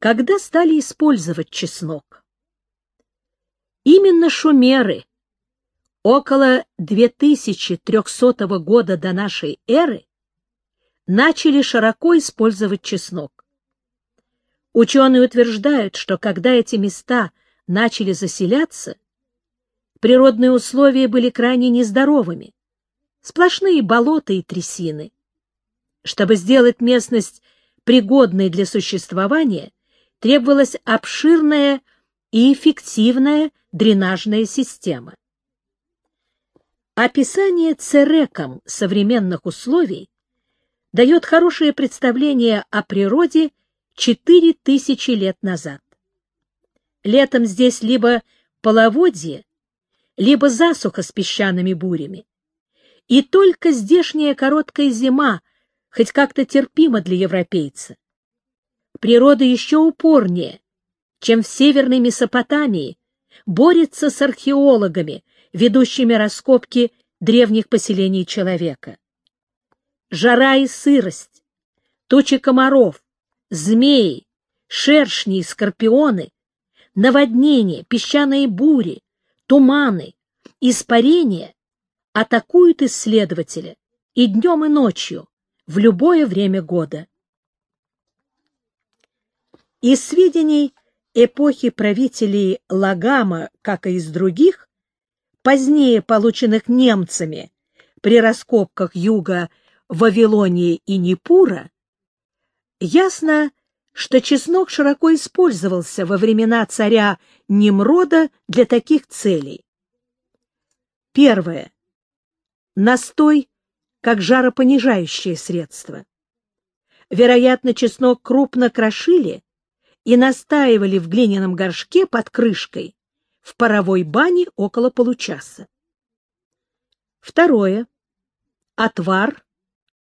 Когда стали использовать чеснок? Именно шумеры около 2300 года до нашей эры начали широко использовать чеснок. Ученые утверждают, что когда эти места начали заселяться, природные условия были крайне нездоровыми, сплошные болота и трясины. Чтобы сделать местность пригодной для существования, требовалась обширная и эффективная дренажная система. Описание цереком современных условий дает хорошее представление о природе 4000 лет назад. Летом здесь либо половодье, либо засуха с песчаными бурями. И только здешняя короткая зима хоть как-то терпима для европейца. Природа еще упорнее, чем в Северной Месопотамии, борется с археологами, ведущими раскопки древних поселений человека. Жара и сырость, тучи комаров, змеи, шершни и скорпионы, наводнения, песчаные бури, туманы, испарения атакуют исследователя и днем, и ночью, в любое время года. Из сведений эпохи правителей Лагама, как и из других, позднее полученных немцами при раскопках юга Вавилонии и Непура, ясно, что чеснок широко использовался во времена царя Немрода для таких целей. Первое. Настой как жаропонижающее средство. Вероятно, чеснок крупно крошили и настаивали в глиняном горшке под крышкой в паровой бане около получаса. Второе. Отвар,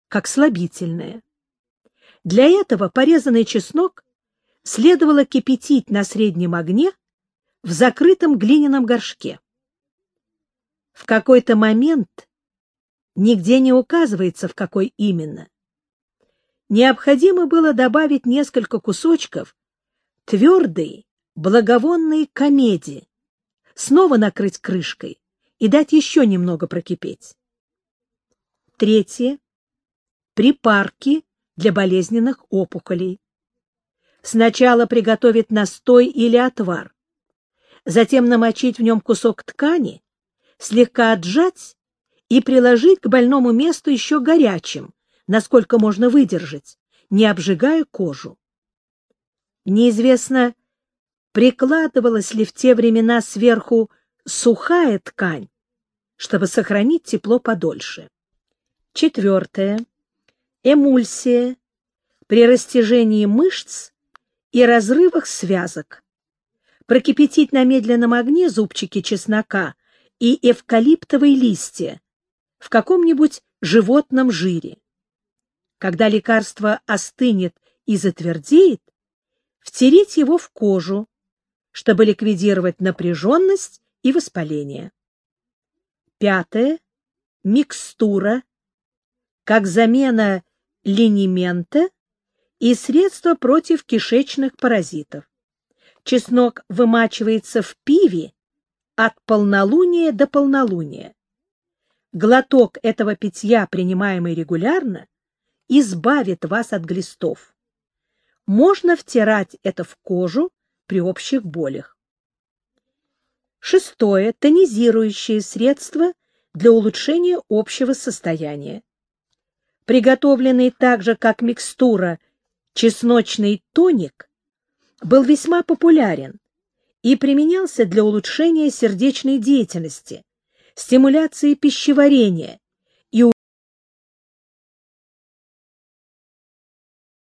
как слабительное. Для этого порезанный чеснок следовало кипятить на среднем огне в закрытом глиняном горшке. В какой-то момент, нигде не указывается, в какой именно, необходимо было добавить несколько кусочков твердой, благовонной комедии, снова накрыть крышкой и дать еще немного прокипеть. Третье. Припарки для болезненных опухолей. Сначала приготовить настой или отвар, затем намочить в нем кусок ткани, слегка отжать и приложить к больному месту еще горячим, насколько можно выдержать, не обжигая кожу. Неизвестно, прикладывалась ли в те времена сверху сухая ткань, чтобы сохранить тепло подольше. Четвертое. Эмульсия при растяжении мышц и разрывах связок. Прокипятить на медленном огне зубчики чеснока и эвкалиптовые листья в каком-нибудь животном жире. Когда лекарство остынет и затвердеет, втереть его в кожу, чтобы ликвидировать напряженность и воспаление. Пятое. Микстура. Как замена линимента и средство против кишечных паразитов. Чеснок вымачивается в пиве от полнолуния до полнолуния. Глоток этого питья, принимаемый регулярно, избавит вас от глистов можно втирать это в кожу при общих болях. Шестое. Тонизирующее средство для улучшения общего состояния. Приготовленный так же, как микстура, чесночный тоник был весьма популярен и применялся для улучшения сердечной деятельности, стимуляции пищеварения